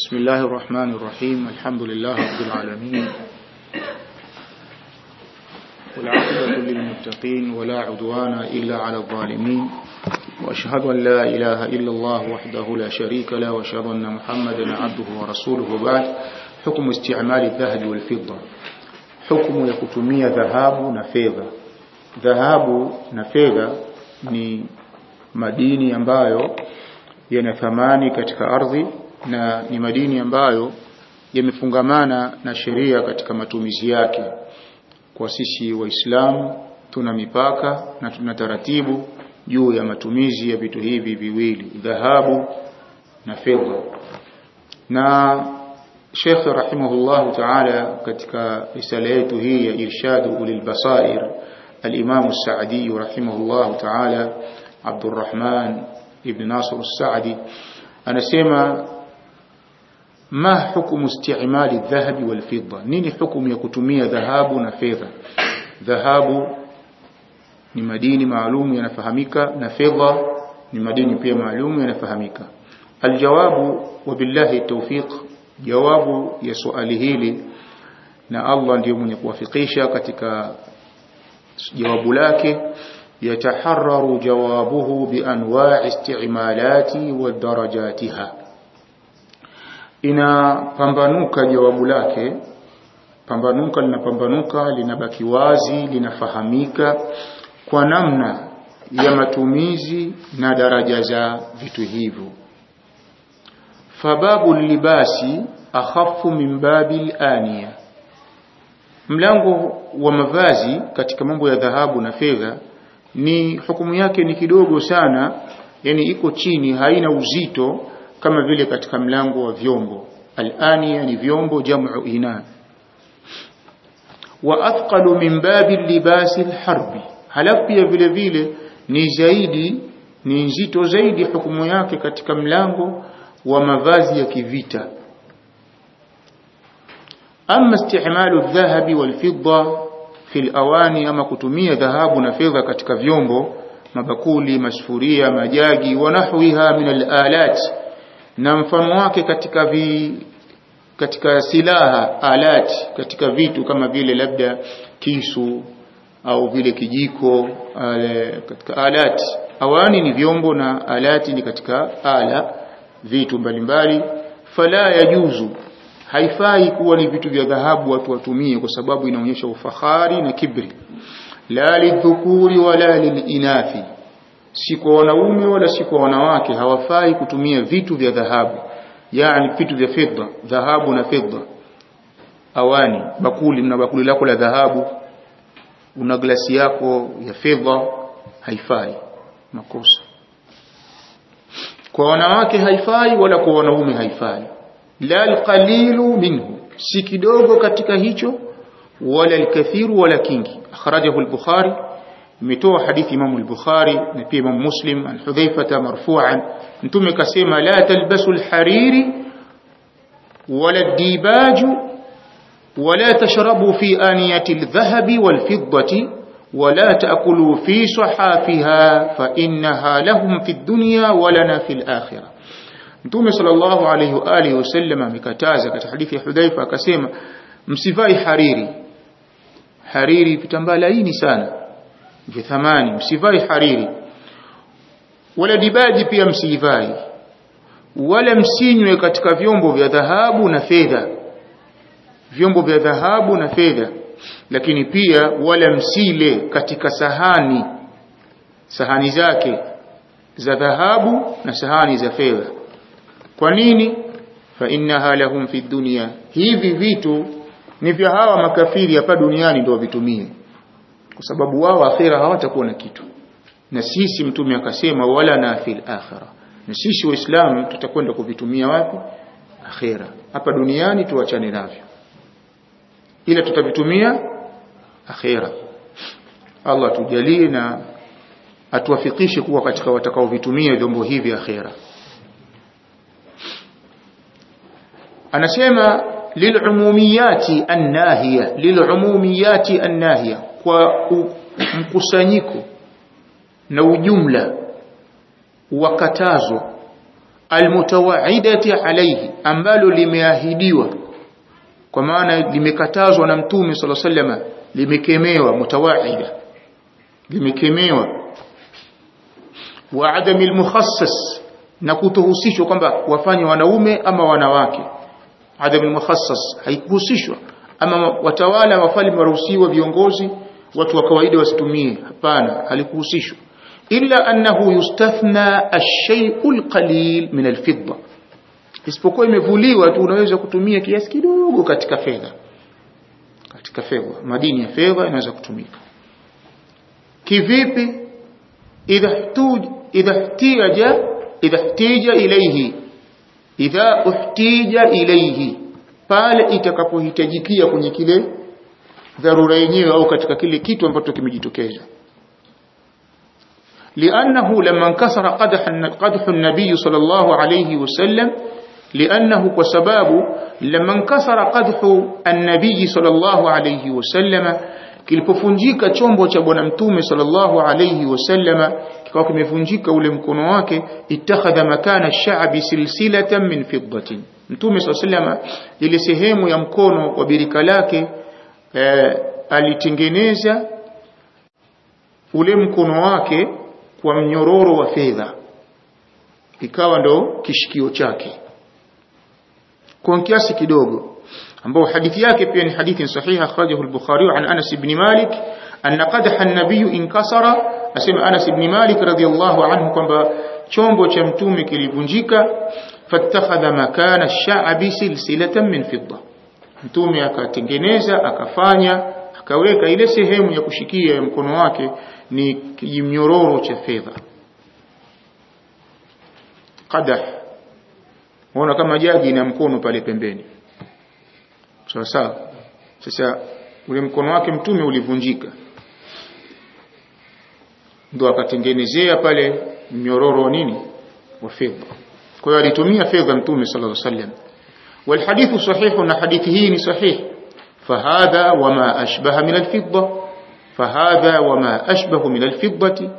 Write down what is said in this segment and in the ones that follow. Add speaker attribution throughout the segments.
Speaker 1: بسم الله الرحمن الرحيم. الحمد لله رب العالمين. والعاقبة للمتقين ولا عدوان إلا على الظالمين. وأشهد أن لا إله إلا الله وحده لا شريك له. وأشهد أن محمدا عبده ورسوله. بعد حكم استعمال الذهب والفضة. حكم يكتمية ذهاب نفيذة ذهاب madini ambayo yana thamani katika ardhi na ni madini ambayo yamefungamana na sheria katika matumizi yake. Kwa sisi waislamu tuna mipaka na tuna taratibu juu ya matumizi ya vitu hivi viwili dhahabu na fedha. Na Sheikh rahimahullah ta'ala katika risala yetu hii ya irshadu ulil basair al-Imam as-Sa'di rahimahullah ta'ala Abdurrahman ibn Nasr as-Sa'di anasema ma hukumu isti'mali dhahabi wal fidda? Nini hukumu ya kutumia dhahabu na fedha? Dhahabu ni madini maalum yanafahamika na fedha ni madini pia maalum yanafahamika. Aljawabu wabillahi tawfiq jawabu ya swali hili na Allah ndiyo mwenye kuwafikisha katika jawabu lake yataharraru jawabuhu bianwa'i isti'malati wa darajatiha inapambanuka jawabu lake. Pambanuka linapambanuka linabaki wazi linafahamika kwa namna ya matumizi na daraja za vitu hivyo. Fababu libasi akhafu min babi ania mlango wa mavazi katika mambo ya dhahabu na fedha ni hukumu yake ni kidogo sana yani iko chini haina uzito kama vile katika mlango wa vyombo. Alani yani ni vyombo jamu ina. Wa athqalu min babi libasi al-harbi. Halafu pia vile vile ni zaidi ni nzito zaidi hukumu yake katika mlango wa mavazi ya kivita. Ama istihmalu adh-dhahabi wal-fidda fi al-awani ama kutumia dhahabu na fedha katika vyombo mabakuli masufuria majagi wa nahwiha min al-alat na mfano wake katika vi, katika silaha alati katika vitu kama vile labda kisu au vile kijiko ale, katika alat awani ni vyombo na alati ni katika ala vitu mbalimbali. Fala yajuzu haifai kuwa ni vitu vya dhahabu watu watumie kwa sababu inaonyesha ufahari na kibri. La lidhukuri wala lilinathi si kwa wanaume wala si kwa wanawake hawafai kutumia vitu vya dhahabu yani vitu vya fedha dhahabu na fedha. Awani bakuli na bakuli lako la dhahabu una glasi yako ya fedha haifai. Makosa. Kwa wanawake haifai wala kwa wanaume haifai. La alqalilu minhu si kidogo katika hicho wala alkathiru wala kingi. Akhrajahu al-bukhari متوى حديث إمام البخاري نبي إمام مسلم عن حذيفة مرفوعا أنتم كسيما لا تلبس الحرير ولا الديباج ولا تشربوا في آنية الذهب والفضة ولا تأكلوا في صحافها فإنها لهم في الدنيا ولنا في الآخرة أنتم صلى الله عليه وآله وسلم مكتازة كتحديث حذيفة كسيما مسيفاي حريري حريري في تنبالين سانه vya thamani msivai hariri. Wala dibaji pia msivai. Wala msinywe katika vyombo vya dhahabu na fedha. Vyombo vya dhahabu na fedha. Lakini pia wala msile katika sahani. Sahani zake za dhahabu na sahani za fedha. Kwa nini? Fa innaha lahum fi dunya. Hivi vitu ni vya hawa makafiri hapa duniani ndio vitumie kwa sababu wao akhira hawatakuwa na kitu. Na sisi mtume akasema wala na fil akhira. Na sisi waislamu tutakwenda kuvitumia wapi? Akhira. Hapa duniani tuachane navyo. Ila tutavitumia akhira. Allah tujalie na atuwafikishe kuwa katika watakaovitumia vyombo hivi akhira. Anasema lilumumiyati annahiya. Lilumumiyati annahiya kwa mkusanyiko na ujumla wakatazo almutawaidati alayhi ambalo limeahidiwa kwa maana limekatazwa na mtume sala sallama limekemewa mutawaida limekemewa. Wa adami almukhassas na kutohusishwa kwamba wafanye wanaume ama wanawake. Adami almukhassas haikuhusishwa. Ama watawala wafalme waruhusiwa viongozi watu wa kawaida wasitumie. Hapana halikuhusishwa illa annahu yustathna ash-shay'u al-qalil min al-fidda. Isipokuwa imevuliwa tu unaweza kutumia kiasi kidogo katika fedha. Katika fedha. Madini ya fedha inaweza kutumika. Kivipi? Idha ihtiyaja idha ihtija ilayhi. Idha uhtija ilayhi. Pale itakapohitajikia kwenye kile dharura yenyewe au katika kile kitu ambacho kimejitokeza لأنه لما انكسر قدح قدح النبي صلى الله عليه وسلم لأنه وسباب لما انكسر قدح النبي صلى الله عليه وسلم kilipofunjika chombo cha bwana mtume sallallahu alayhi wasallama kikawa kimevunjika ule mkono wake ittakhadha makana sha'bi silsilatan min fiddatin mtume sallallahu alayhi wasallama ile sehemu ya mkono wa birika lake e, alitengeneza ule mkono wake kwa mnyororo wa fedha. Ikawa ndo kishikio chake. Kwa kiasi kidogo ambao hadithi yake pia ni hadithi sahiha akhrajahu al-Bukhari an Anas ibn Malik anna qadha an-nabiy inkasara asema Anas ibn Malik radiyallahu anhu kwamba chombo cha mtume kilivunjika fattakhadha makana ash-sha'bi silsilatan min fidda mtume akatengeneza akafanya akaweka ile sehemu ya kushikia ya mkono wake ni kijimnyororo cha fedha. Qadah unaona kama jagi na mkono pale pembeni. Sawa sawa. Sasa ule mkono wake mtume ulivunjika. Ndo akatengenezea pale mnyororo nini? Wa fedha. Kwa hiyo alitumia fedha mtume sallallahu alaihi wasallam والحديث صحيح ان حديثه صحيح فهذا وما اشبه من الفضه فهذا وما أشبه من الفضة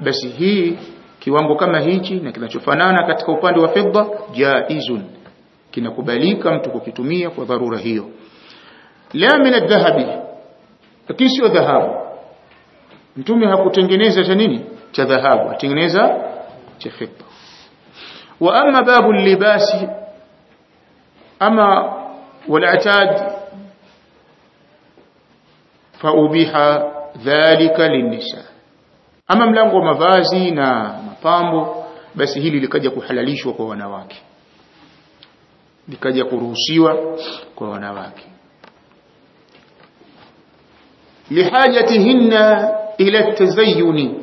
Speaker 1: بس هي kiwango kama hichi na kinachofanana katika upande wa fedha jaizun kinakubalika mtu kukitumia kwa dharura hiyo la min adhahabi lakini sio dhahabu mtume hakutengeneza cha nini cha dhahabu atengeneza cha fedha wa amma babu libasi ama والعتاد فأبيح dhalika linnisa ama mlango wa mavazi na mapambo basi hili likaja kuhalalishwa kwa wanawake likaja kuruhusiwa kwa wanawake lihajatihinna ila tazayyuni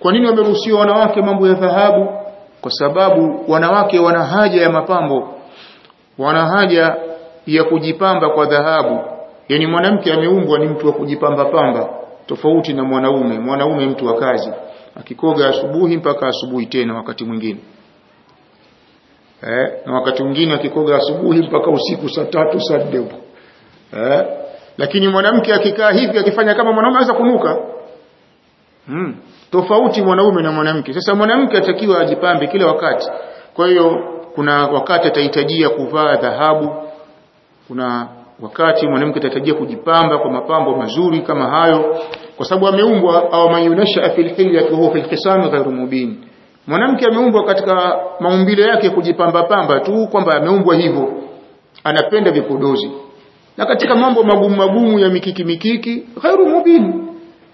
Speaker 1: kwa nini wameruhusiwa wanawake mambo ya dhahabu kwa sababu wanawake wana haja ya mapambo wana haja ya kujipamba kwa dhahabu. Yani mwanamke ameumbwa ni mtu wa kujipamba pamba tofauti na mwanaume. Mwanaume mtu wa kazi. Akikoga asubuhi mpaka asubuhi tena wakati mwingine. Eh, na wakati mwingine akikoga asubuhi mpaka usiku saa tatu saa nne eh, lakini mwanamke akikaa hivi akifanya kama mwanaume anaweza kunuka. Hmm. tofauti mwanaume na mwanamke. Sasa mwanamke atakiwa ajipambe kila wakati. Kwa hiyo kuna wakati atahitajia kuvaa dhahabu kuna wakati mwanamke atahitajia kujipamba kwa mapambo mazuri kama hayo kwa sababu ameumbwa au mayunasha fil hilyati huwa fil khisami ghairu mubin. Mwanamke ameumbwa katika maumbile yake kujipamba pamba tu kwamba ameumbwa hivyo anapenda vipodozi. Na katika mambo magumu magumu ya mikiki mikiki ghairu mubin.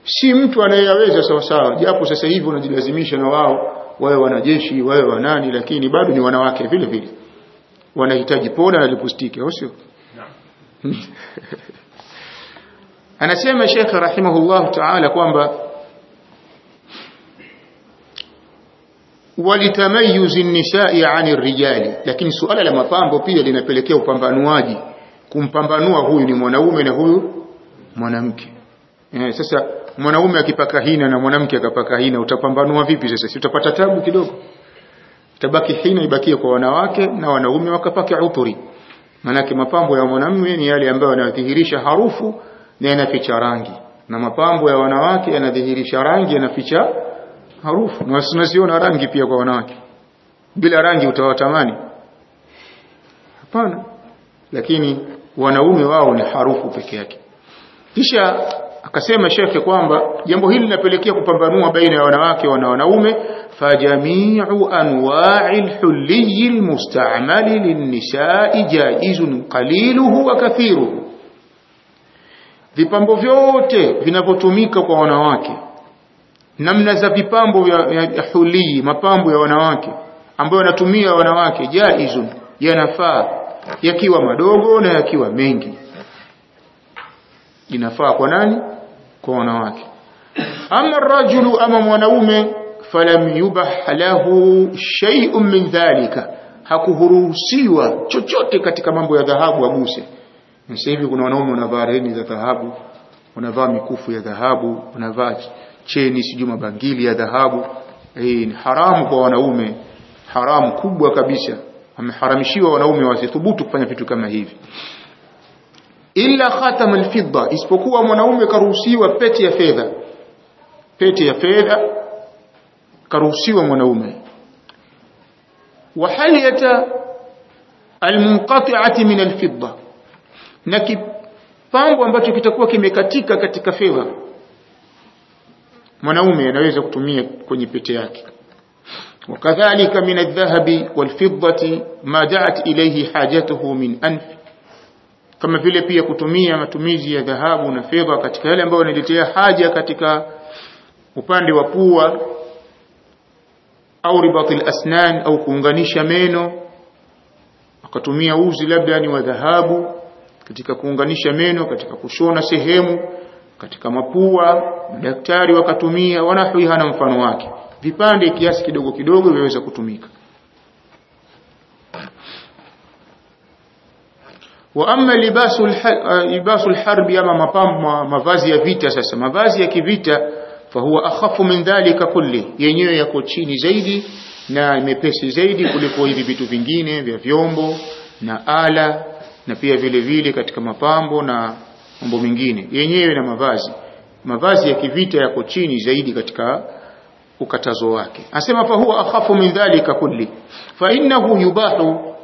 Speaker 1: Si mtu anayeyaweza sawa sawa japo sasa hivi unajilazimisha na wao wawe wanajeshi wawe wanani lakini bado ni wanawake vile vile. Wanahitaji poda na lipustiki au sio? Anasema Sheikh rahimahullah ta'ala kwamba walitamayuzi nisai ani rijali lakini suala la mapambo pia linapelekea upambanuaji. Kumpambanua huyu ni mwanaume na huyu mwanamke. Eh, sasa mwanaume akipaka hina na mwanamke akapaka hina utapambanua vipi sasa? Si utapata tabu kidogo? Tabaki hina ibakie kwa wanawake na wanaume wakapake uturi. Manake mapambo ya mwanamume ni yale ambayo yanadhihirisha harufu na yanaficha rangi. Na mapambo ya wanawake yanadhihirisha rangi yanaficha harufu. Na tunaziona rangi pia kwa wanawake. Bila rangi utawatamani. Hapana. Lakini wanaume wao ni harufu peke yake. Kisha akasema shekhe kwamba jambo hili linapelekea kupambanua baina ya wanawake na wanaume fajamiu anwa'i al-hulli al-musta'mali lin-nisa'i jaizun qaliluhu wa kathiruhu. Vipambo vyote vinavyotumika kwa wanawake namna za vipambo vya hulii mapambo ya wanawake ambayo wanatumia wanawake jaizun yanafaa yakiwa madogo na yakiwa mengi. Inafaa kwa nani kwa wanawake. Ama rajulu ama mwanaume falam yubah lahu shay'un min dhalika hakuhuruhusiwa chochote katika mambo ya dhahabu aguse sasa hivi kuna wanaume wanavaa reni za dhahabu wanavaa mikufu ya dhahabu wanavaa cheni sijui mabangili ya dhahabu. Hii ni haramu kwa wanaume haramu kubwa kabisa. Ameharamishiwa wanaume wasithubutu kufanya vitu kama hivi illa khatam alfidda isipokuwa mwanaume karuhusiwa pete ya fedha pete ya fedha karuhusiwa mwanaume wa haliyata almunqati'ati min alfidda na kipambo ambacho kitakuwa kimekatika katika fedha mwanaume anaweza kutumia kwenye pete yake وكذلك من الذهب والفضة ما دعت إليه حاجته من أنف kama vile pia kutumia matumizi ya dhahabu na fedha katika yale ambayo yanaletea haja katika upande wa pua au ribatil asnan au kuunganisha meno. Akatumia uzi labda ni wa dhahabu katika kuunganisha meno katika kushona sehemu katika mapua. Daktari wakatumia wanahuiha na mfano wake. Vipande kiasi kidogo kidogo viweza kutumika wa amma libasul libasul harbi ama mapambo mavazi ya vita sasa. Mavazi ya kivita fahuwa akhafu min dhalika kulli. Yenyewe yako chini zaidi na imepesi zaidi kuliko hivi vitu vingine vya vyombo na ala na pia vile vile katika mapambo na mambo mengine. Yenyewe na mavazi. Mavazi ya kivita yako chini zaidi katika ukatazo wake. Asema fa huwa akhafu min dhalika kulli. Fa innahu yubahu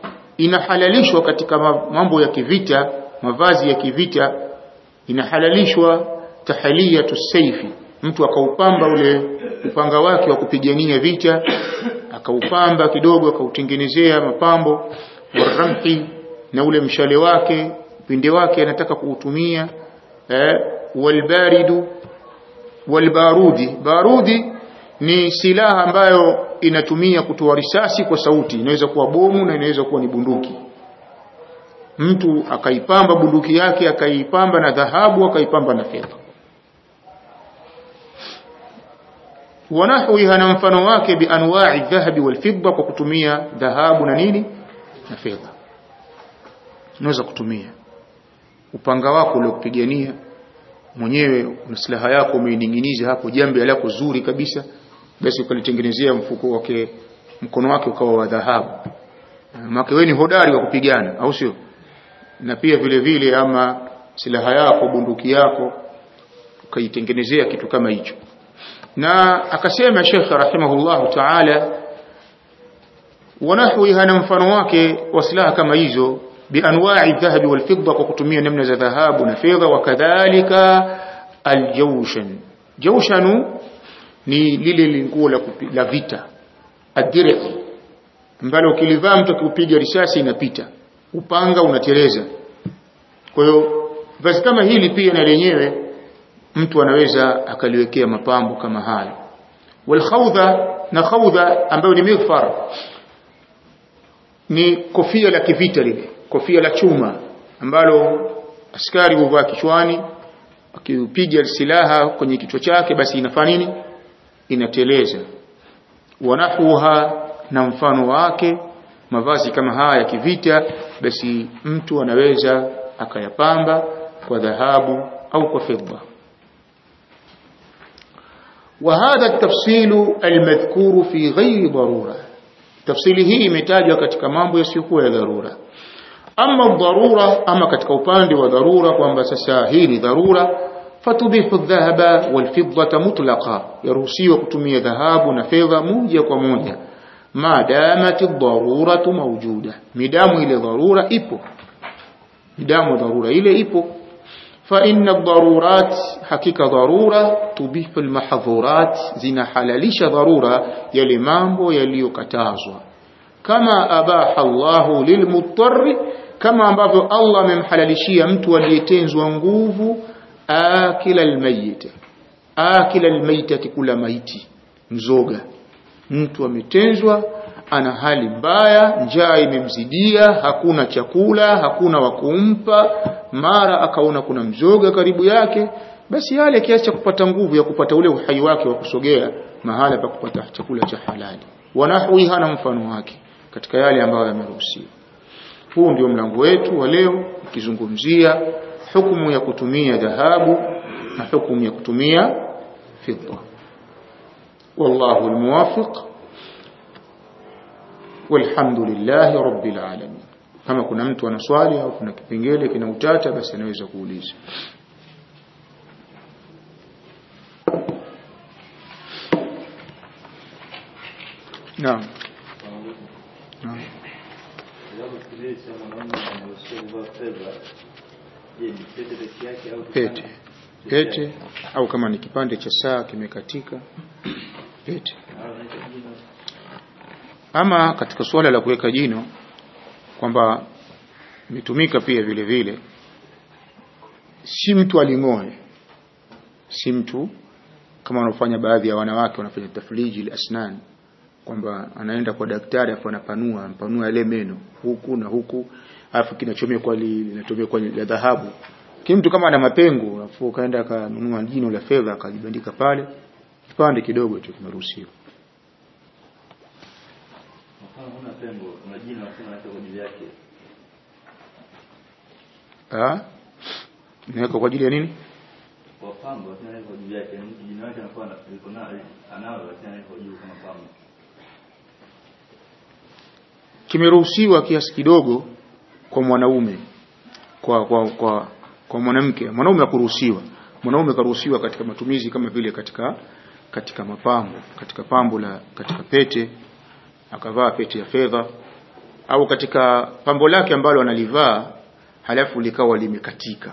Speaker 1: inahalalishwa katika mambo ya kivita mavazi ya kivita inahalalishwa tahaliyatu saifi. Mtu akaupamba ule upanga wake wa kupigania vita akaupamba kidogo akautengenezea mapambo waramhi na ule mshale wake upinde wake anataka kuutumia eh, walbaridu walbarudi. Barudi ni silaha ambayo inatumia kutoa risasi kwa sauti. Inaweza kuwa bomu na inaweza kuwa ni bunduki. Mtu akaipamba bunduki yake akaipamba na dhahabu akaipamba na fedha. Wanahwiha na mfano wake bianwa'i dhahabi walfidda kwa kutumia dhahabu na nini? Na fedha. Unaweza kutumia. Upanga wako uliokupigania mwenyewe una silaha yako umeining'iniza hapo jambo lako zuri kabisa basi ukalitengenezea mfuko wake mkono wake ukawa wa dhahabu. Maana wewe ni hodari wa kupigana au sio? Na pia vile vile ama silaha yako bunduki yako ukaitengenezea kitu kama hicho. Na akasema Sheikh rahimahullahu ta'ala wanahwiha hana mfano wake wa silaha kama hizo bianwa'i dhahabi wal fidda kwa kutumia namna za dhahabu na fedha wakadhalika aljawshan. Jawshanu ni lile linguo la, la vita. Adire ambalo ukilivaa mtu akiupiga risasi inapita. Upanga unateleza. Kwa hiyo vazi kama hili pia na lenyewe mtu anaweza akaliwekea mapambo kama haya walkhawdha na khawdha ambayo ni mifar ni kofia la kivita lile. Kofia la chuma ambalo askari huvaa kichwani akipiga silaha kwenye kichwa chake basi inafanya nini inateleza wanahuha na mfano wake mavazi kama haya ya kivita basi mtu anaweza akayapamba kwa dhahabu au kwa fedha وهذا التفصيل المذكور في غير ضرورة تفصيله hii imetajwa katika mambo yasiyokuwa ya dharura ama dharura ama katika upande wa dharura kwamba sasa hii ni dharura fatubihu dhahaba walfiddata mutlaqa yaruhusiwa kutumia dhahabu na fedha moja kwa moja ma damat ad-daruratu mawjuda midamu ile dharura ipo midamu dharura ile ipo fa inna ad-darurat hakika dharura tubihu al-mahdhurat zinahalalisha dharura yale mambo yaliyokatazwa kama abaha Allahu lilmuttarri kama ambavyo Allah amemhalalishia mtu aliyetenzwa nguvu akila almayita akila almayita kula maiti. Mzoga. Mtu ametenzwa ana hali mbaya njaa imemzidia hakuna chakula hakuna wa kumpa. Mara akaona kuna mzoga karibu yake basi yale kiasi cha kupata nguvu ya kupata ule uhai wake wa kusogea mahala pa kupata chakula cha halali. Wanahui hana mfano wake katika yale ambayo yameruhusiwa. Huu ndio mlango wetu wa leo ukizungumzia حكم يكتمية ذهاب حكم يكتمية فضة. والله الموافق. والحمد لله رب العالمين. كما كنا متو نسوالي أو كنا كفنجيلي كنا متاتا بس نويزا قوليز. نعم. Pete pete au kama ni kipande cha saa kimekatika. Pete. Ama katika suala la kuweka jino kwamba imetumika pia vile vile si mtu aling'oe. Si mtu kama wanaofanya baadhi ya wanawake wanafanya tafliji lasnan kwamba anaenda kwa daktari afu anapanua anapanua yale meno huku na huku alafu kinachomekwa linachomekwa la dhahabu kimtu kama ana mapengo alafu kaenda akanunua jino la fedha akajibandika pale kipande kidogo tu kimeruhusiwa. Ah kwa ajili ya nini?
Speaker 2: Kwa pambo lakini anaweka yake. Jina lake anakuwa liko nalo analo lakini anaweka juu kama pambo.
Speaker 1: Kimeruhusiwa kiasi kidogo kwa mwanaume kwa kwa kwa, kwa mwanamke mwanaume hakuruhusiwa. Mwanaume karuhusiwa katika matumizi kama vile katika katika mapambo katika pambo la katika pete akavaa pete ya fedha au katika pambo lake ambalo analivaa halafu likawa limekatika.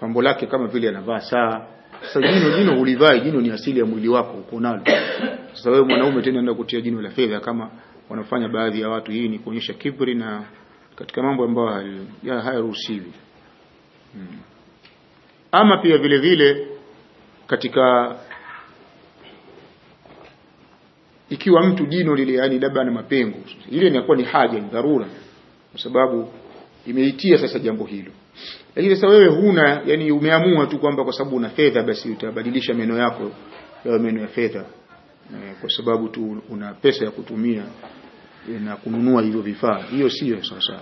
Speaker 1: Pambo lake kama vile anavaa saa. Sasa jino jino ulivai jino ni asili ya mwili wako uko nalo. Sasa wewe mwanaume tena unaenda kutia jino la fedha kama wanafanya baadhi ya watu. Hii ni kuonyesha kibri na katika mambo ambayo hayaruhusiwi. Ama pia vile vile katika ikiwa mtu jino lile yani labda na mapengo ile inakuwa ni haja ni dharura kwa sababu imeitia sasa jambo hilo. Lakini sasa wewe huna yani umeamua tu kwamba kwa sababu una fedha basi utabadilisha meno yako yawe meno ya fedha e, kwa sababu tu una pesa ya kutumia e, na kununua hivyo vifaa. Hiyo sio sawa sawa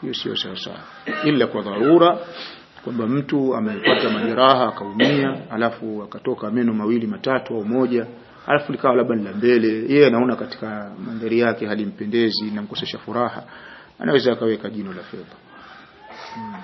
Speaker 1: hiyo sio sawasawa. Sawa ila kwa dharura kwamba mtu amepata majeraha akaumia alafu akatoka meno mawili matatu au moja alafu likawa labda la mbele. Yeye anaona katika mandhari yake halimpendezi na mkosesha furaha. Anaweza akaweka jino la fedha. Hmm.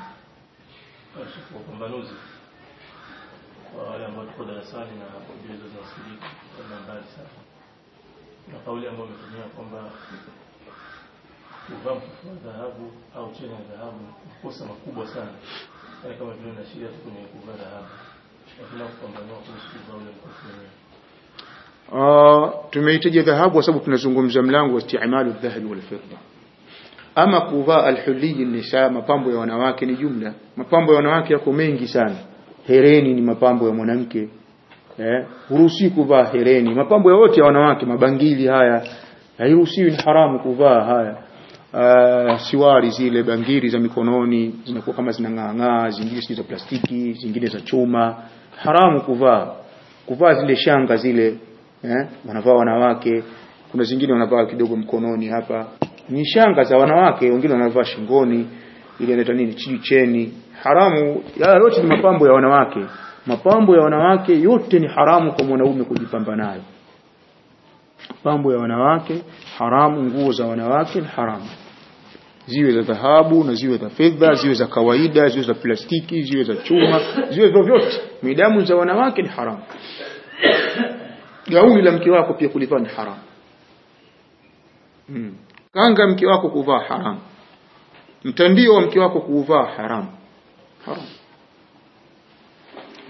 Speaker 3: Kuvaa mkufu wa dhahabu au cheni ya dhahabu kosa makubwa sana. Yaani kama vile na shida tu kwenye kuvaa dhahabu. Lakini kupambanua kuhusu kuvaa ule mkufu wenyewe.
Speaker 1: Uh, tumeitaja dhahabu kwa sababu tunazungumza mlango wa istimalu dhahabi wal fidda. Ama kuvaa alhuliyi nisa mapambo ya wanawake ni jumla. Mapambo ya wanawake yako mengi sana. Hereni ni mapambo ya mwanamke. Eh huruhusiwi kuvaa hereni. Mapambo yote ya wanawake mabangili haya. Hairuhusiwi ni haramu kuvaa haya uh, siwari zile bangiri za mikononi zinakuwa kama zinang'aang'aa, zingine si za plastiki zingine za chuma. Haramu kuvaa. Kuvaa zile shanga zile eh wanavaa wanawake. Kuna zingine wanavaa kidogo mkononi hapa. Ni shanga za wanawake wengine wanavaa shingoni ile inaitwa nini cheni. Haramu ya yote ni mapambo ya wanawake. Mapambo ya wanawake yote ni haramu kwa mwanaume kujipamba nayo mapambo ya wanawake haramu nguo za wanawake haramu ziwe za dhahabu na ziwe za fedha ziwe za kawaida ziwe za plastiki ziwe za chuma ziwe vyovyote midamu za wanawake ni haramu gauni la mke wako pia kulivaa ni haramu mm. kanga mke wako kuvaa haramu mtandio wa mke wako kuuvaa haramu haram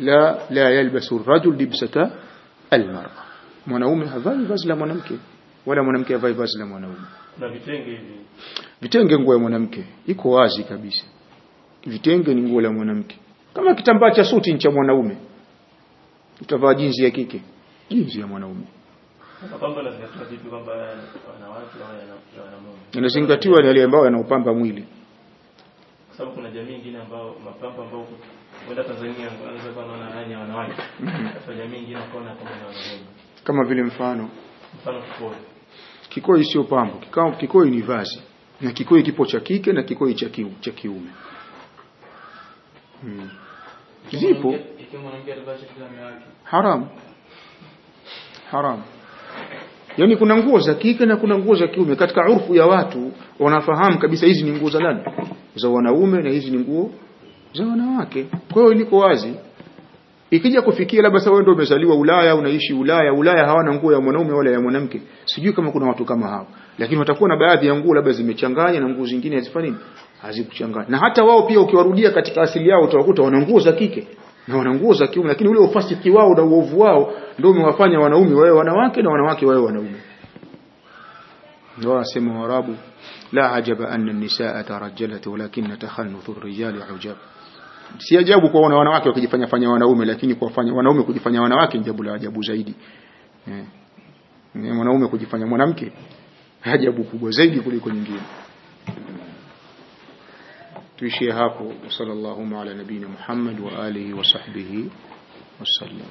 Speaker 1: la la yalbasu rajul libsata almar'a mwanaume havai vazi la mwanamke wala mwanamke havai vazi la mwanaume.
Speaker 3: Na vitenge hivi?
Speaker 1: Vitenge nguo ya mwanamke iko wazi kabisa. Vitenge ni nguo la mwanamke. Kama kitambaa cha suti ni cha mwanaume utavaa jinsi ya kike jinsi ya mwanaume. Inazingatiwa ni yale ambayo yanaupamba mwili.
Speaker 3: Kwa sababu kuna jamii nyingine ambao mapambo ambao kwenda Tanzania anaweza kuwa anaona haya wanawake. Katika jamii nyingine kwa na kwa wanaume
Speaker 1: kama vile mfano.
Speaker 3: Mfano kikoi.
Speaker 1: Kikoi sio pambo. Kikao kikoi ni vazi. Na kikoi kipo cha kike na kikoi cha kiu, cha kiume. Hmm. zipo. haram. Haram. Yani kuna nguo za kike na kuna nguo za kiume. Katika urfu ya watu wanafahamu kabisa hizi ni nguo za nani? Za wanaume na hizi ni nguo za wanawake. Kwa hiyo iliko wazi ikija kufikia labda sasa wewe ndio umezaliwa Ulaya unaishi Ulaya Ulaya hawana nguo ya mwanaume wala ya mwanamke sijui kama kuna watu kama hao. Lakini watakuwa na baadhi ya nguo labda zimechanganya na nguo zingine hazifanyi hazikuchanganya. Na hata wao pia ukiwarudia katika asili yao utawakuta wana nguo za kike na wana nguo za kiume. Lakini ule ufasiki wao na uovu wao ndio umewafanya wanaume wawe wanawake na wanawake wawe wanaume. Ndio wasema warabu la ajaba anna an-nisaa tarajjalat walakin takhanuthu ar-rijali ujab si ajabu kuwaona wanawake wakijifanya fanya wanaume lakini kuwafanya wanaume kujifanya wanawake ni jambo la ajabu zaidi. Eh. Mwanaume kujifanya mwanamke ajabu kubwa zaidi kuliko nyingine. Tuishie hapo. Sallallahu ala nabina Muhammad wa alihi wa sahbihi wasallam